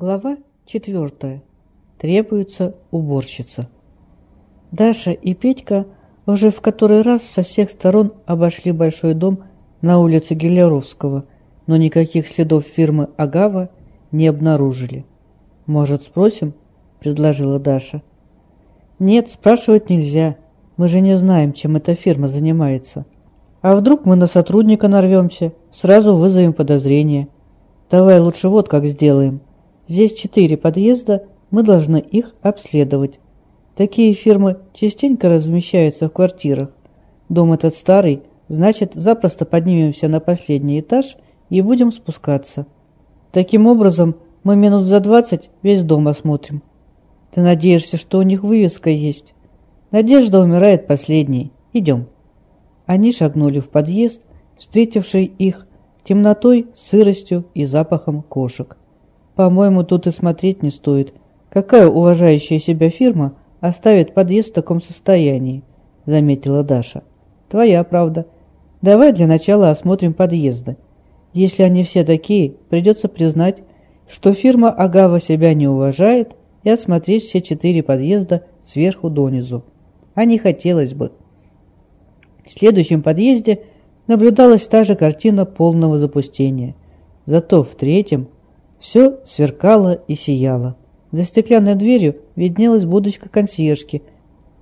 Глава 4. Требуется уборщица. Даша и Петька уже в который раз со всех сторон обошли большой дом на улице Гелеровского, но никаких следов фирмы «Агава» не обнаружили. «Может, спросим?» – предложила Даша. «Нет, спрашивать нельзя. Мы же не знаем, чем эта фирма занимается. А вдруг мы на сотрудника нарвемся, сразу вызовем подозрение. Давай лучше вот как сделаем. Здесь четыре подъезда, мы должны их обследовать. Такие фирмы частенько размещаются в квартирах. Дом этот старый, значит, запросто поднимемся на последний этаж и будем спускаться. Таким образом, мы минут за двадцать весь дом осмотрим. Ты надеешься, что у них вывеска есть? Надежда умирает последней. Идем. Они шагнули в подъезд, встретивший их темнотой, сыростью и запахом кошек. По-моему, тут и смотреть не стоит. Какая уважающая себя фирма оставит подъезд в таком состоянии? Заметила Даша. Твоя правда. Давай для начала осмотрим подъезды. Если они все такие, придется признать, что фирма Агава себя не уважает и осмотреть все четыре подъезда сверху донизу. А не хотелось бы. В следующем подъезде наблюдалась та же картина полного запустения. Зато в третьем все сверкало и сияло. За стеклянной дверью виднелась будочка консьержки,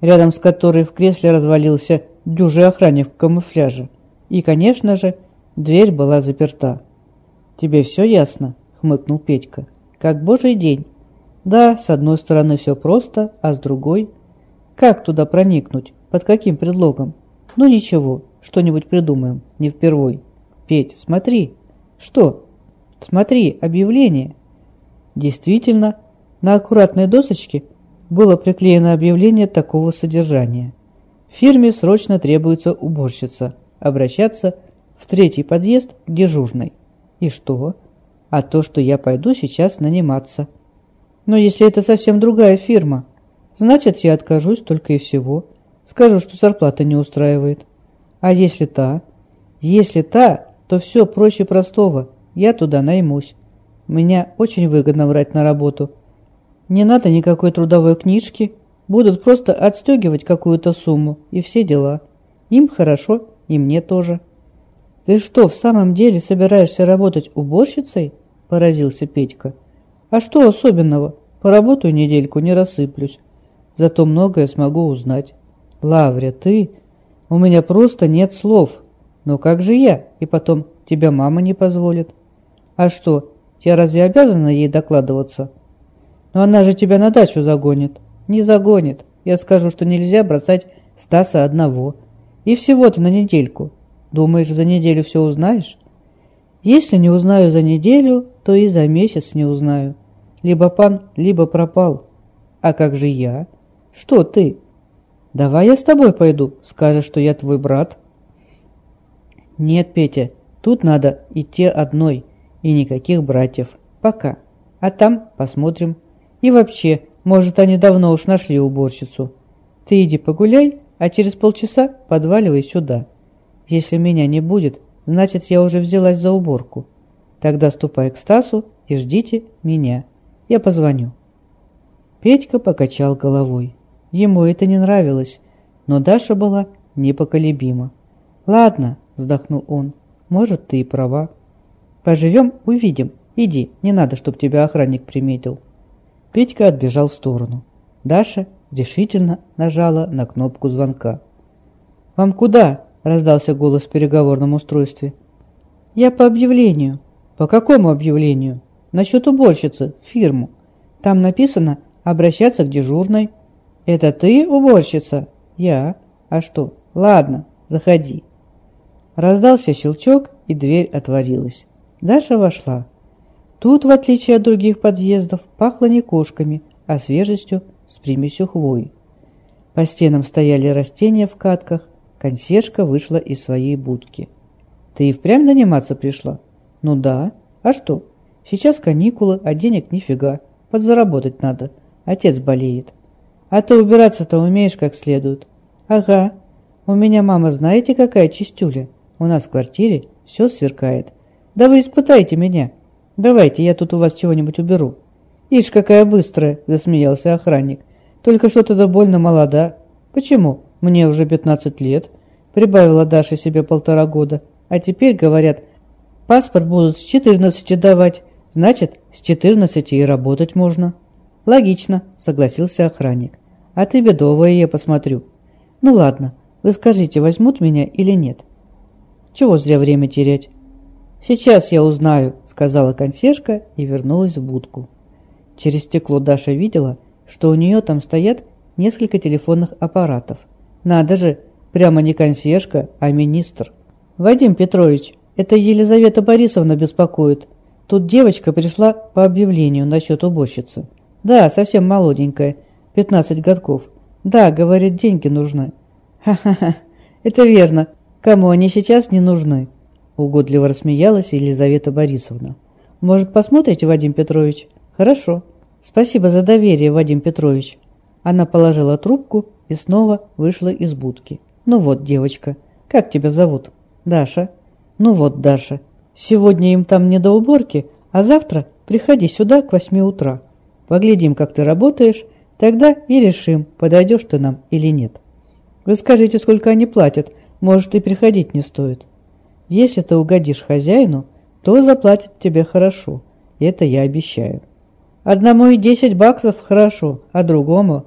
рядом с которой в кресле развалился дюжий охранник в камуфляже. И, конечно же, дверь была заперта. «Тебе все ясно?» — хмыкнул Петька. «Как божий день. Да, с одной стороны все просто, а с другой... Как туда проникнуть? Под каким предлогом? Ну ничего, что-нибудь придумаем, не впервой. Петь, смотри. Что? Смотри, объявление. Действительно, на аккуратной досочке было приклеено объявление такого содержания. Фирме срочно требуется уборщица. Обращаться в третий подъезд к дежурной. И что? А то, что я пойду сейчас наниматься. Но если это совсем другая фирма, значит я откажусь только и всего. Скажу, что зарплата не устраивает. А если та? Если та, то все проще простого. Я туда наймусь. Меня очень выгодно брать на работу. Не надо никакой трудовой книжки. Будут просто отстегивать какую-то сумму и все дела. Им хорошо, и мне тоже. Ты что, в самом деле собираешься работать уборщицей? Поразился Петька. А что особенного? Поработаю недельку, не рассыплюсь. Зато многое смогу узнать. Лавря, ты... У меня просто нет слов. Но как же я? И потом, тебя мама не позволит. А что, я разве обязана ей докладываться? Но она же тебя на дачу загонит. Не загонит. Я скажу, что нельзя бросать Стаса одного. И всего-то на недельку. Думаешь, за неделю все узнаешь? Если не узнаю за неделю, то и за месяц не узнаю. Либо пан, либо пропал. А как же я? Что ты? Давай я с тобой пойду, скажешь, что я твой брат. Нет, Петя, тут надо идти одной и никаких братьев. Пока. А там посмотрим. И вообще, может, они давно уж нашли уборщицу. Ты иди погуляй, а через полчаса подваливай сюда. Если меня не будет, значит, я уже взялась за уборку. Тогда ступай к Стасу и ждите меня. Я позвоню. Петька покачал головой. Ему это не нравилось, но Даша была непоколебима. «Ладно», — вздохнул он, — «может, ты и права». Поживем, увидим. Иди, не надо, чтобы тебя охранник приметил. Петька отбежал в сторону. Даша решительно нажала на кнопку звонка. «Вам куда?» – раздался голос в переговорном устройстве. «Я по объявлению». «По какому объявлению?» «Насчет уборщицы, фирму. Там написано «обращаться к дежурной». «Это ты уборщица?» «Я». «А что?» «Ладно, заходи». Раздался щелчок, и дверь отворилась. Даша вошла. Тут, в отличие от других подъездов, пахло не кошками, а свежестью с примесью хвои. По стенам стояли растения в катках, консьержка вышла из своей будки. «Ты и впрямь наниматься пришла?» «Ну да. А что? Сейчас каникулы, а денег нифига. Подзаработать надо. Отец болеет. А ты убираться-то умеешь как следует?» «Ага. У меня мама знаете какая чистюля? У нас в квартире все сверкает. Да вы испытайте меня. Давайте, я тут у вас чего-нибудь уберу. «Ишь, какая быстрая!» – засмеялся охранник. «Только что ты больно молода». «Почему? Мне уже пятнадцать лет». Прибавила Даша себе полтора года. А теперь, говорят, паспорт будут с четырнадцати давать. Значит, с четырнадцати и работать можно. Логично, согласился охранник. А ты бедовая, я посмотрю. Ну ладно, вы скажите, возьмут меня или нет? Чего зря время терять? Сейчас я узнаю, сказала консьержка и вернулась в будку. Через стекло Даша видела, что у нее там стоят несколько телефонных аппаратов. Надо же, прямо не консьержка, а министр. Вадим Петрович, это Елизавета Борисовна беспокоит. Тут девочка пришла по объявлению насчет уборщицы. Да, совсем молоденькая, 15 годков. Да, говорит, деньги нужны. Ха-ха-ха, это верно. Кому они сейчас не нужны? Угодливо рассмеялась Елизавета Борисовна. Может, посмотрите, Вадим Петрович? Хорошо. Спасибо за доверие, Вадим Петрович. Она положила трубку и снова вышла из будки. Ну вот, девочка, как тебя зовут? Даша. Ну вот, Даша, сегодня им там не до уборки, а завтра приходи сюда к восьми утра. Поглядим, как ты работаешь, тогда и решим, подойдешь ты нам или нет. Вы скажите, сколько они платят, может и приходить не стоит. Если ты угодишь хозяину, то заплатят тебе хорошо, это я обещаю. Одному и десять баксов хорошо, а другому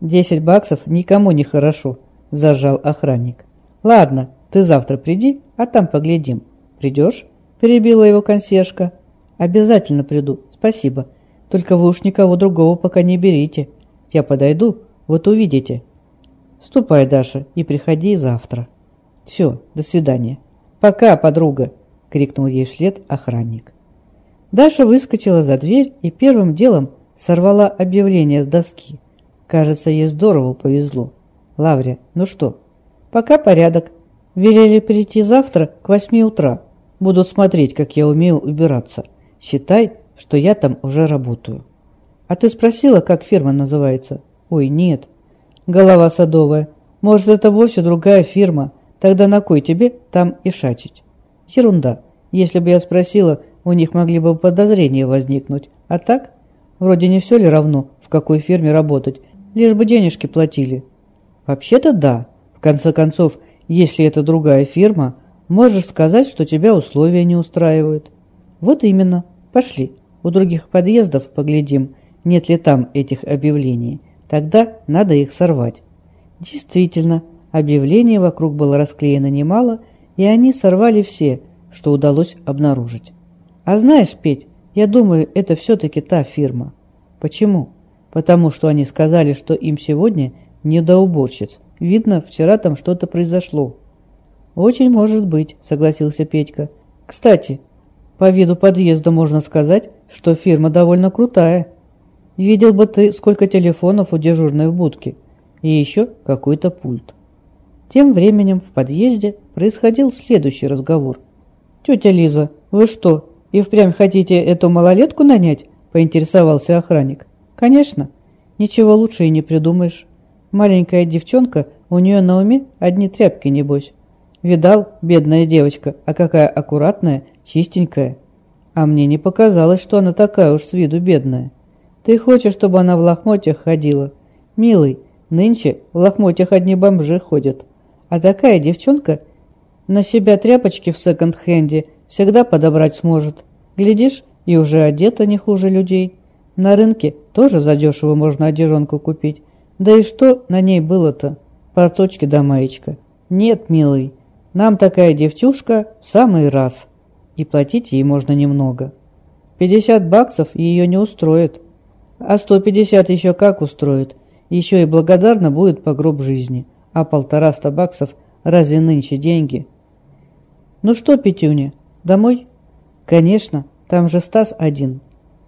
десять баксов никому не хорошо, зажал охранник. Ладно, ты завтра приди, а там поглядим. Придешь? Перебила его консьержка. Обязательно приду, спасибо. Только вы уж никого другого пока не берите. Я подойду, вот увидите. Ступай, Даша, и приходи завтра. Все, до свидания. Пока, подруга, крикнул ей вслед охранник. Даша выскочила за дверь и первым делом сорвала объявление с доски. Кажется, ей здорово повезло. Лаврия, ну что? Пока порядок. Велели прийти завтра к восьми утра. Будут смотреть, как я умею убираться. Считай, что я там уже работаю. А ты спросила, как фирма называется? Ой, нет. Голова садовая. Может, это вовсе другая фирма. Тогда на кой тебе там и шачить? Ерунда. Если бы я спросила, у них могли бы подозрения возникнуть. А так, вроде не все ли равно, в какой фирме работать, лишь бы денежки платили. Вообще-то да. В конце концов, если это другая фирма, можешь сказать, что тебя условия не устраивают. Вот именно. Пошли. У других подъездов поглядим, нет ли там этих объявлений. Тогда надо их сорвать. Действительно, объявлений вокруг было расклеено немало, и они сорвали все, что удалось обнаружить. А знаешь, Петь, я думаю, это все-таки та фирма. Почему? Потому что они сказали, что им сегодня не до уборщиц. Видно, вчера там что-то произошло. Очень может быть, согласился Петька. Кстати, по виду подъезда можно сказать, что фирма довольно крутая. Видел бы ты, сколько телефонов у дежурной в будке. И еще какой-то пульт. Тем временем в подъезде происходил следующий разговор. «Тетя Лиза, вы что, и впрямь хотите эту малолетку нанять?» – поинтересовался охранник. «Конечно. Ничего лучше и не придумаешь. Маленькая девчонка, у нее на уме одни тряпки, небось. Видал, бедная девочка, а какая аккуратная, чистенькая. А мне не показалось, что она такая уж с виду бедная. Ты хочешь, чтобы она в лохмотьях ходила? Милый, нынче в лохмотьях одни бомжи ходят. А такая девчонка на себя тряпочки в секонд-хенде всегда подобрать сможет. Глядишь, и уже одета не хуже людей. На рынке тоже задешево можно одежонку купить. Да и что на ней было-то? Порточки да маечка. Нет, милый, нам такая девчушка в самый раз и платить ей можно немного. 50 баксов ее не устроит, а 150 еще как устроит, еще и благодарна будет по гроб жизни, а полтораста баксов разве нынче деньги? Ну что, Петюня, домой? Конечно, там же Стас один.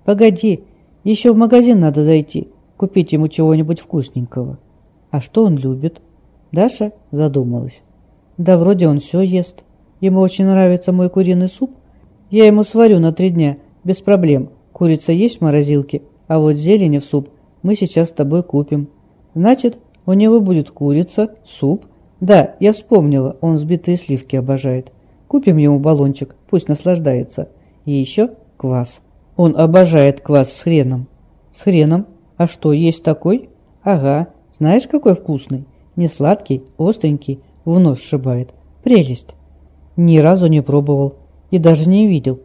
Погоди, еще в магазин надо зайти, купить ему чего-нибудь вкусненького. А что он любит? Даша задумалась. Да вроде он все ест. Ему очень нравится мой куриный суп, я ему сварю на три дня, без проблем. Курица есть в морозилке, а вот зелени в суп мы сейчас с тобой купим. Значит, у него будет курица, суп. Да, я вспомнила, он взбитые сливки обожает. Купим ему баллончик, пусть наслаждается. И еще квас. Он обожает квас с хреном. С хреном. А что, есть такой? Ага. Знаешь, какой вкусный? Не сладкий, остренький, в нос сшибает. Прелесть. Ни разу не пробовал и даже не видел.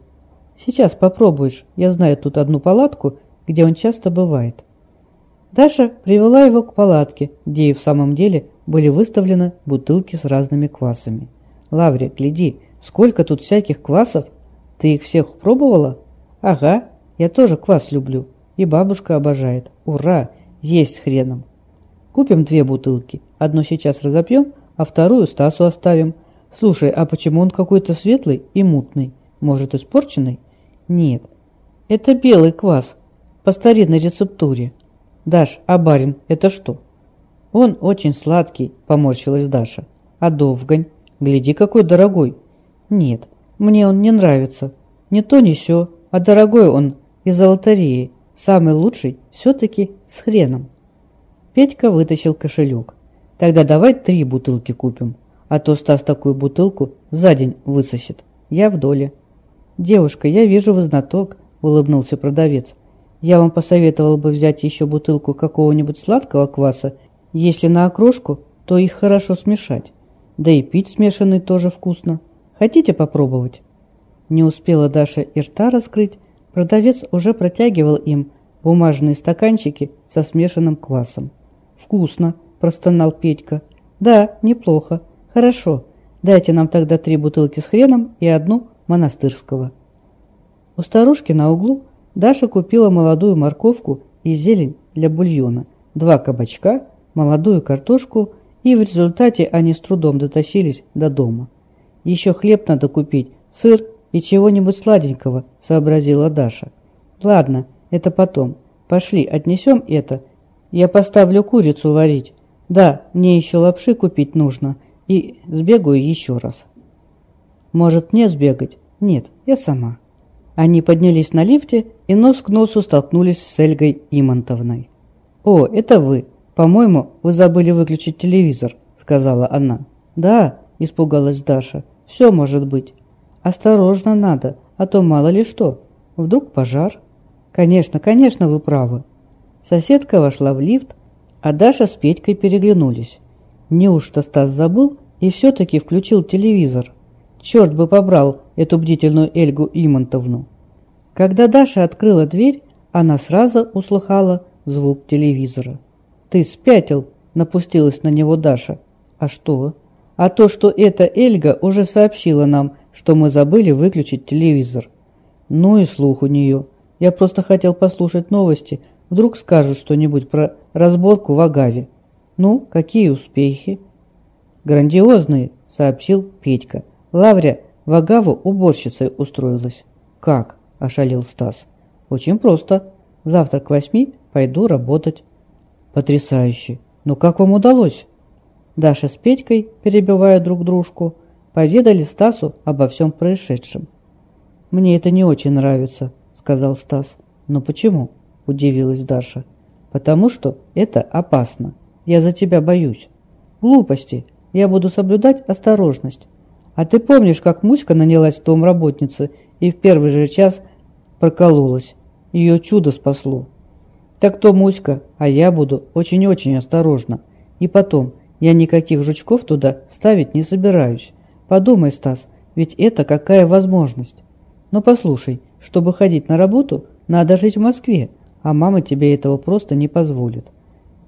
Сейчас попробуешь. Я знаю тут одну палатку, где он часто бывает. Даша привела его к палатке, где и в самом деле были выставлены бутылки с разными квасами. «Лаврия, гляди, сколько тут всяких квасов! Ты их всех пробовала?» «Ага, я тоже квас люблю. И бабушка обожает. Ура! Есть с хреном!» «Купим две бутылки. Одну сейчас разопьем, а вторую Стасу оставим. Слушай, а почему он какой-то светлый и мутный? Может, испорченный?» «Нет, это белый квас по старинной рецептуре. Даш, а барин это что?» «Он очень сладкий», — поморщилась Даша. «А довгань? Гляди, какой дорогой!» «Нет, мне он не нравится. Не то, не сё, а дорогой он из-за лотереи. Самый лучший все-таки с хреном». Петька вытащил кошелек. «Тогда давай три бутылки купим, а то Стас такую бутылку за день высосет. Я в доле». «Девушка, я вижу, вы знаток», — улыбнулся продавец. «Я вам посоветовал бы взять еще бутылку какого-нибудь сладкого кваса. Если на окрошку, то их хорошо смешать. Да и пить смешанный тоже вкусно. Хотите попробовать?» Не успела Даша и рта раскрыть, продавец уже протягивал им бумажные стаканчики со смешанным квасом. «Вкусно!» – простонал Петька. «Да, неплохо. Хорошо. Дайте нам тогда три бутылки с хреном и одну монастырского. У старушки на углу Даша купила молодую морковку и зелень для бульона, два кабачка, молодую картошку, и в результате они с трудом дотащились до дома. «Еще хлеб надо купить, сыр и чего-нибудь сладенького», – сообразила Даша. «Ладно, это потом. Пошли, отнесем это. Я поставлю курицу варить. Да, мне еще лапши купить нужно. И сбегаю еще раз». Может, мне сбегать? Нет, я сама. Они поднялись на лифте и нос к носу столкнулись с Эльгой Имонтовной. «О, это вы. По-моему, вы забыли выключить телевизор», — сказала она. «Да», — испугалась Даша. «Все может быть. Осторожно надо, а то мало ли что. Вдруг пожар?» «Конечно, конечно, вы правы». Соседка вошла в лифт, а Даша с Петькой переглянулись. Неужто Стас забыл и все-таки включил телевизор? Черт бы побрал эту бдительную Эльгу Имонтовну. Когда Даша открыла дверь, она сразу услыхала звук телевизора. «Ты спятил!» – напустилась на него Даша. «А что?» «А то, что эта Эльга уже сообщила нам, что мы забыли выключить телевизор». «Ну и слух у нее. Я просто хотел послушать новости. Вдруг скажут что-нибудь про разборку в Агаве». «Ну, какие успехи?» «Грандиозные», – сообщил Петька. Лавря в Агаву уборщицей устроилась. «Как?» – ошалил Стас. «Очень просто. Завтра к восьми пойду работать». «Потрясающе! Но как вам удалось?» Даша с Петькой, перебивая друг дружку, поведали Стасу обо всем происшедшем. «Мне это не очень нравится», – сказал Стас. «Но почему?» – удивилась Даша. «Потому что это опасно. Я за тебя боюсь». «Глупости. Я буду соблюдать осторожность. А ты помнишь, как Муська нанялась в дом работницы и в первый же час прокололась? Ее чудо спасло. Так то Муська, а я буду очень-очень осторожна. И потом, я никаких жучков туда ставить не собираюсь. Подумай, Стас, ведь это какая возможность. Но послушай, чтобы ходить на работу, надо жить в Москве, а мама тебе этого просто не позволит.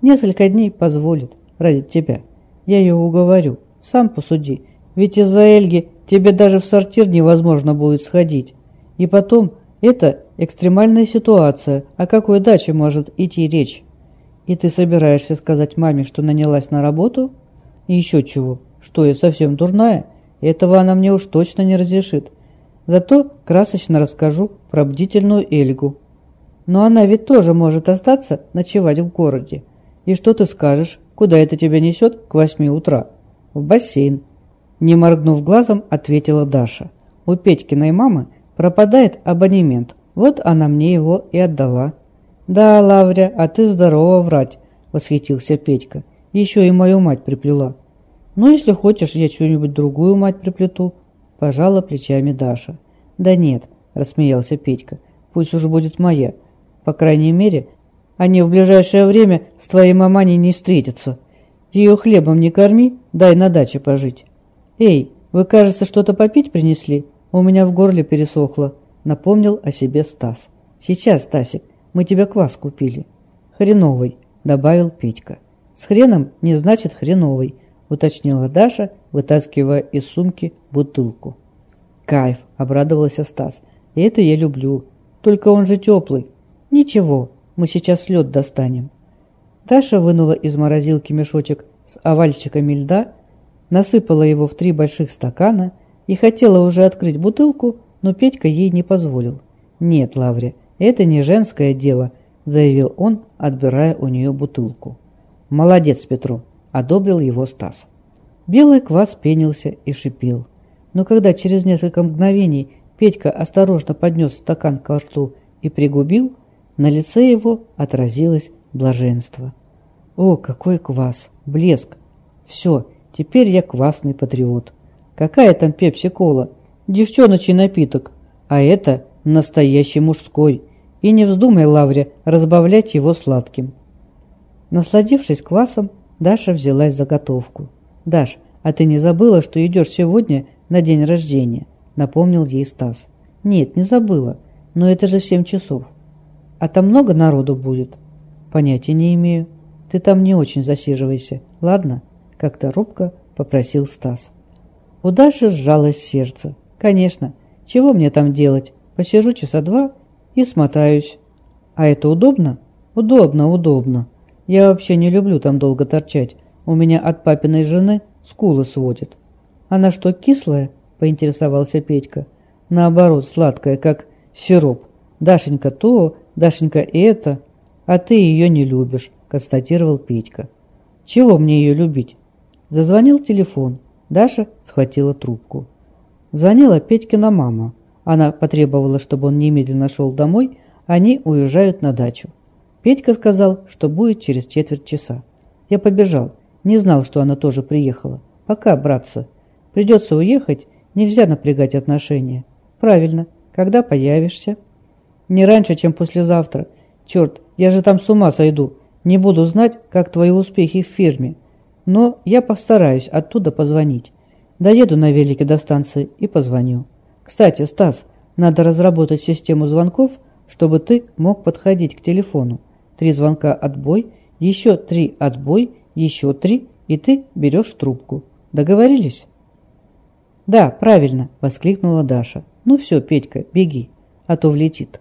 Несколько дней позволит ради тебя. Я ее уговорю, сам посуди, ведь из-за Эльги тебе даже в сортир невозможно будет сходить. И потом, это экстремальная ситуация, о какой даче может идти речь? И ты собираешься сказать маме, что нанялась на работу? И еще чего? Что, я совсем дурная? Этого она мне уж точно не разрешит. Зато красочно расскажу про бдительную Эльгу. Но она ведь тоже может остаться ночевать в городе. И что ты скажешь, куда это тебя несет к восьми утра? В бассейн. Не моргнув глазом, ответила Даша. У Петькиной мамы пропадает абонемент. Вот она мне его и отдала. Да, Лавря, а ты здорово врать, восхитился Петька. Еще и мою мать приплела. Ну, если хочешь, я что-нибудь другую мать приплету. Пожала плечами Даша. Да нет, рассмеялся Петька. Пусть уже будет моя. По крайней мере, Они в ближайшее время с твоей маманей не встретятся. Ее хлебом не корми, дай на даче пожить. Эй, вы, кажется, что-то попить принесли? У меня в горле пересохло. Напомнил о себе Стас. Сейчас, Стасик, мы тебе квас купили. Хреновый, добавил Петька. С хреном не значит хреновый, уточнила Даша, вытаскивая из сумки бутылку. Кайф, обрадовался Стас. Это я люблю. Только он же теплый. Ничего, мы сейчас лед достанем. Даша вынула из морозилки мешочек с овальчиками льда, насыпала его в три больших стакана и хотела уже открыть бутылку, но Петька ей не позволил. «Нет, Лаврия, это не женское дело», – заявил он, отбирая у нее бутылку. «Молодец, Петру», – одобрил его Стас. Белый квас пенился и шипел. Но когда через несколько мгновений Петька осторожно поднес стакан к рту и пригубил, на лице его отразилось блаженство. О, какой квас! Блеск! Все, теперь я квасный патриот. Какая там пепси-кола? Девчоночий напиток. А это настоящий мужской. И не вздумай, Лавре, разбавлять его сладким. Насладившись квасом, Даша взялась за готовку. «Даш, а ты не забыла, что идешь сегодня на день рождения?» Напомнил ей Стас. «Нет, не забыла. Но это же в семь часов. А там много народу будет? Понятия не имею. Ты там не очень засиживайся, ладно? Как-то робко попросил Стас. У Даши сжалось сердце. Конечно, чего мне там делать? Посижу часа два и смотаюсь. А это удобно? Удобно, удобно. Я вообще не люблю там долго торчать. У меня от папиной жены скулы сводит. Она что, кислая? Поинтересовался Петька. Наоборот, сладкая, как сироп. Дашенька то, Дашенька это, а ты ее не любишь, констатировал Петька. Чего мне ее любить? Зазвонил телефон. Даша схватила трубку. Звонила Петькина мама. Она потребовала, чтобы он немедленно шел домой, они уезжают на дачу. Петька сказал, что будет через четверть часа. Я побежал. Не знал, что она тоже приехала. Пока, братцы. Придется уехать, нельзя напрягать отношения. Правильно. Когда появишься? Не раньше, чем послезавтра. Черт, я же там с ума сойду. Не буду знать, как твои успехи в фирме. Но я постараюсь оттуда позвонить. Доеду на велике до станции и позвоню. Кстати, Стас, надо разработать систему звонков, чтобы ты мог подходить к телефону. Три звонка отбой, еще три отбой, еще три, и ты берешь трубку. Договорились? Да, правильно, воскликнула Даша. Ну все, Петька, беги, а то влетит.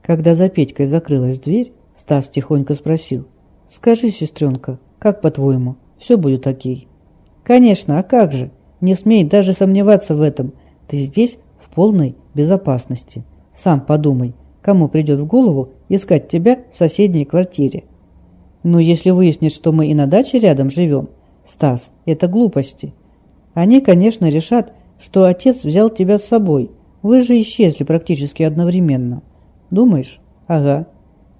Когда за Петькой закрылась дверь, Стас тихонько спросил. «Скажи, сестренка, как по-твоему, все будет окей?» «Конечно, а как же? Не смей даже сомневаться в этом. Ты здесь в полной безопасности. Сам подумай, кому придет в голову искать тебя в соседней квартире. Но если выяснит, что мы и на даче рядом живем, Стас, это глупости. Они, конечно, решат, что отец взял тебя с собой. Вы же исчезли практически одновременно. Думаешь? Ага.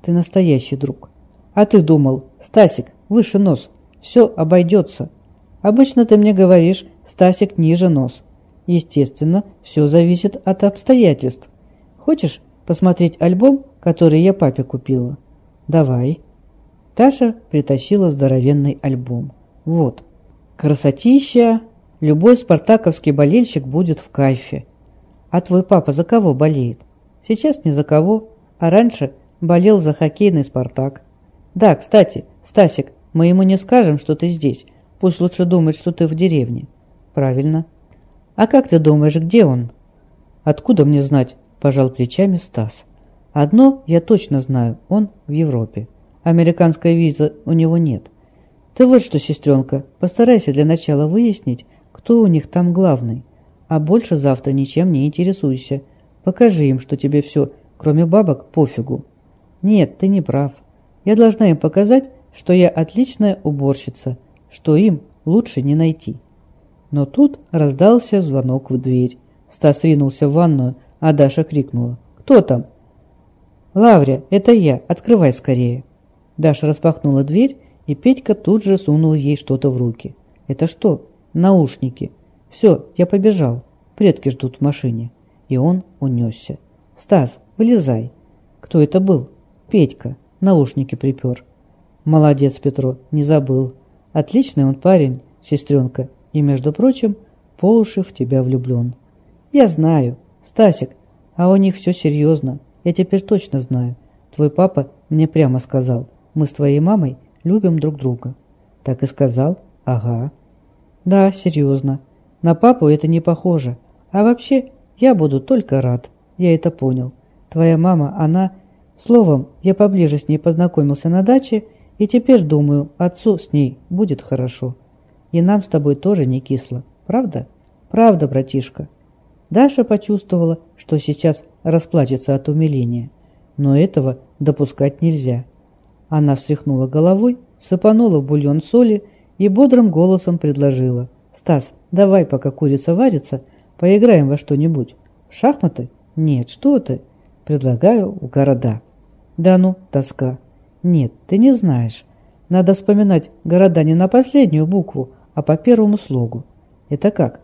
Ты настоящий друг. А ты думал, Стасик, выше нос. Все обойдется. Обычно ты мне говоришь, Стасик ниже нос. Естественно, все зависит от обстоятельств. Хочешь посмотреть альбом, который я папе купила? Давай. Таша притащила здоровенный альбом. Вот. Красотища. Любой спартаковский болельщик будет в кайфе. А твой папа за кого болеет? Сейчас ни за кого, а раньше болел за хоккейный «Спартак». Да, кстати, Стасик, мы ему не скажем, что ты здесь. Пусть лучше думает, что ты в деревне. Правильно. А как ты думаешь, где он? Откуда мне знать? Пожал плечами Стас. Одно я точно знаю, он в Европе. Американской визы у него нет. Ты вот что, сестренка, постарайся для начала выяснить, кто у них там главный. А больше завтра ничем не интересуйся. Покажи им, что тебе все, кроме бабок, пофигу. Нет, ты не прав. Я должна им показать, что я отличная уборщица, что им лучше не найти. Но тут раздался звонок в дверь. Стас ринулся в ванную, а Даша крикнула. «Кто там?» «Лаврия, это я, открывай скорее». Даша распахнула дверь, и Петька тут же сунул ей что-то в руки. «Это что?» «Наушники». «Все, я побежал. Предки ждут в машине» и он унесся. «Стас, вылезай!» «Кто это был?» «Петька. наушники припер. Молодец, Петро, не забыл. Отличный он парень, сестренка, и, между прочим, по уши в тебя влюблен. Я знаю. Стасик, а у них все серьезно. Я теперь точно знаю. Твой папа мне прямо сказал, мы с твоей мамой любим друг друга. Так и сказал? Ага. Да, серьезно. На папу это не похоже. А вообще, я буду только рад. Я это понял. Твоя мама, она... Словом, я поближе с ней познакомился на даче, и теперь думаю, отцу с ней будет хорошо. И нам с тобой тоже не кисло. Правда? Правда, братишка. Даша почувствовала, что сейчас расплачется от умиления. Но этого допускать нельзя. Она встряхнула головой, сыпанула в бульон соли и бодрым голосом предложила. «Стас, давай, пока курица варится, поиграем во что-нибудь. Шахматы? Нет, что ты? Предлагаю в города». «Да ну, тоска». «Нет, ты не знаешь. Надо вспоминать города не на последнюю букву, а по первому слогу. Это как?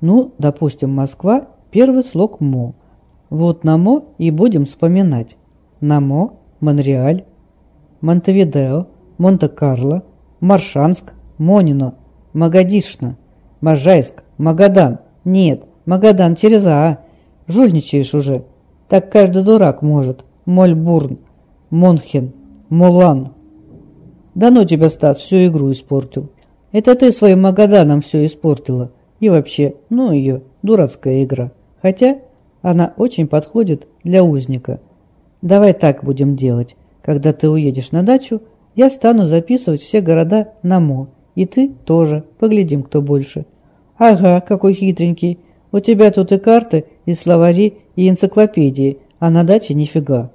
Ну, допустим, Москва, первый слог МО. Вот на МО и будем вспоминать. На МО, Монреаль, Монтевидео, Монте-Карло, Маршанск, Монино, Магадишна, Можайск, Магадан. Нет, Магадан через А. Жульничаешь уже. Так каждый дурак может. Мольбурн, Монхен, Мулан. Да ну тебя, Стас, всю игру испортил. Это ты своим Магаданом все испортила. И вообще, ну ее, дурацкая игра. Хотя она очень подходит для узника. Давай так будем делать. Когда ты уедешь на дачу, я стану записывать все города на МО. И ты тоже. Поглядим, кто больше. Ага, какой хитренький. У тебя тут и карты, и словари, и энциклопедии, а на даче нифига.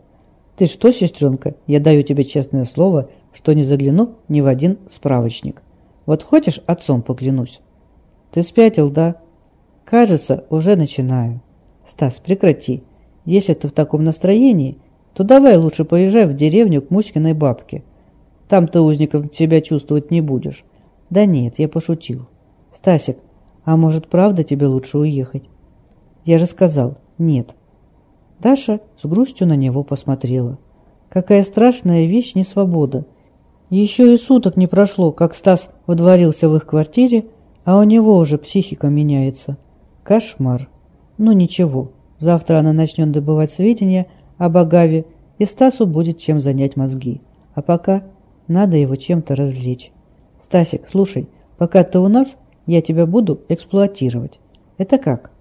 Ты что, сестренка, я даю тебе честное слово, что не загляну ни в один справочник. Вот хочешь, отцом поклянусь? Ты спятил, да? Кажется, уже начинаю. Стас, прекрати. Если ты в таком настроении, то давай лучше поезжай в деревню к Муськиной бабке. Там ты узником себя чувствовать не будешь. Да нет, я пошутил. Стасик, а может правда тебе лучше уехать? Я же сказал, нет. Даша с грустью на него посмотрела. Какая страшная вещь не свобода. Еще и суток не прошло, как Стас водворился в их квартире, а у него уже психика меняется. Кошмар. Ну ничего, завтра она начнет добывать сведения об Агаве, и Стасу будет чем занять мозги. А пока надо его чем-то развлечь. Стасик, слушай, пока ты у нас, я тебя буду эксплуатировать. Это как?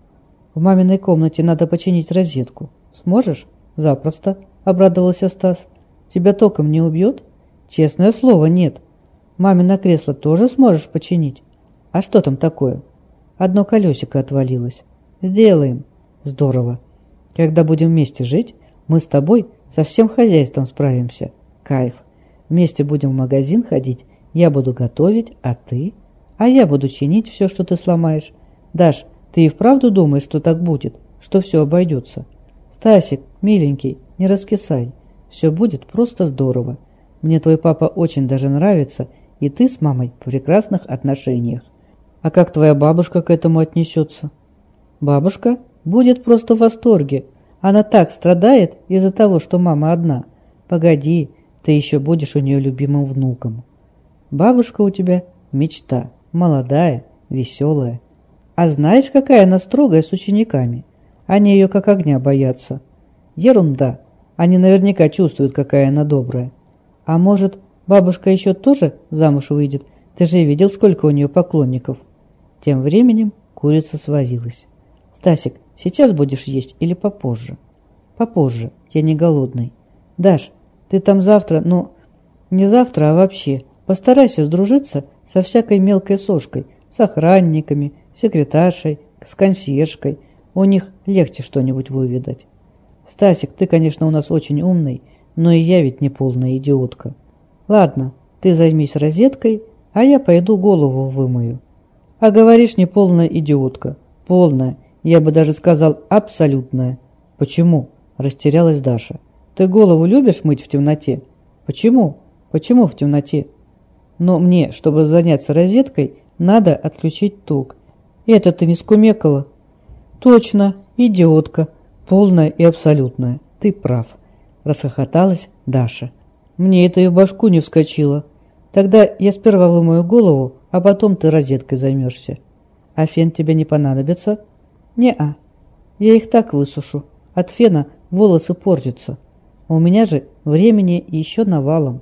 В маминой комнате надо починить розетку. Сможешь? Запросто, обрадовался Стас. Тебя током не убьет? Честное слово, нет. Мамино кресло тоже сможешь починить? А что там такое? Одно колесико отвалилось. Сделаем. Здорово. Когда будем вместе жить, мы с тобой со всем хозяйством справимся. Кайф. Вместе будем в магазин ходить, я буду готовить, а ты? А я буду чинить все, что ты сломаешь. Даш, ты и вправду думаешь, что так будет, что все обойдется? Стасик, миленький, не раскисай. Все будет просто здорово. Мне твой папа очень даже нравится, и ты с мамой в прекрасных отношениях. А как твоя бабушка к этому отнесется? Бабушка будет просто в восторге. Она так страдает из-за того, что мама одна. Погоди, ты еще будешь у нее любимым внуком. Бабушка у тебя мечта, молодая, веселая. А знаешь, какая она строгая с учениками? Они ее как огня боятся. Ерунда. Они наверняка чувствуют, какая она добрая. А может, бабушка еще тоже замуж выйдет? Ты же видел, сколько у нее поклонников. Тем временем курица сварилась. «Стасик, сейчас будешь есть или попозже?» «Попозже. Я не голодный». «Даш, ты там завтра, ну, не завтра, а вообще, постарайся сдружиться со всякой мелкой сошкой, с охранниками, секретаршей, с консьержкой. У них легче что-нибудь выведать. Стасик, ты, конечно, у нас очень умный, но и я ведь не полная идиотка. Ладно, ты займись розеткой, а я пойду голову вымою. А говоришь, не полная идиотка. Полная. Я бы даже сказал, абсолютная. Почему? Растерялась Даша. Ты голову любишь мыть в темноте? Почему? Почему в темноте? Но мне, чтобы заняться розеткой, надо отключить ток. Это ты не скумекала? Точно, идиотка. Полная и абсолютная. Ты прав. Расхохоталась Даша. Мне это и в башку не вскочило. Тогда я сперва вымою голову, а потом ты розеткой займешься. А фен тебе не понадобится? Не-а. Я их так высушу. От фена волосы портятся. У меня же времени еще навалом.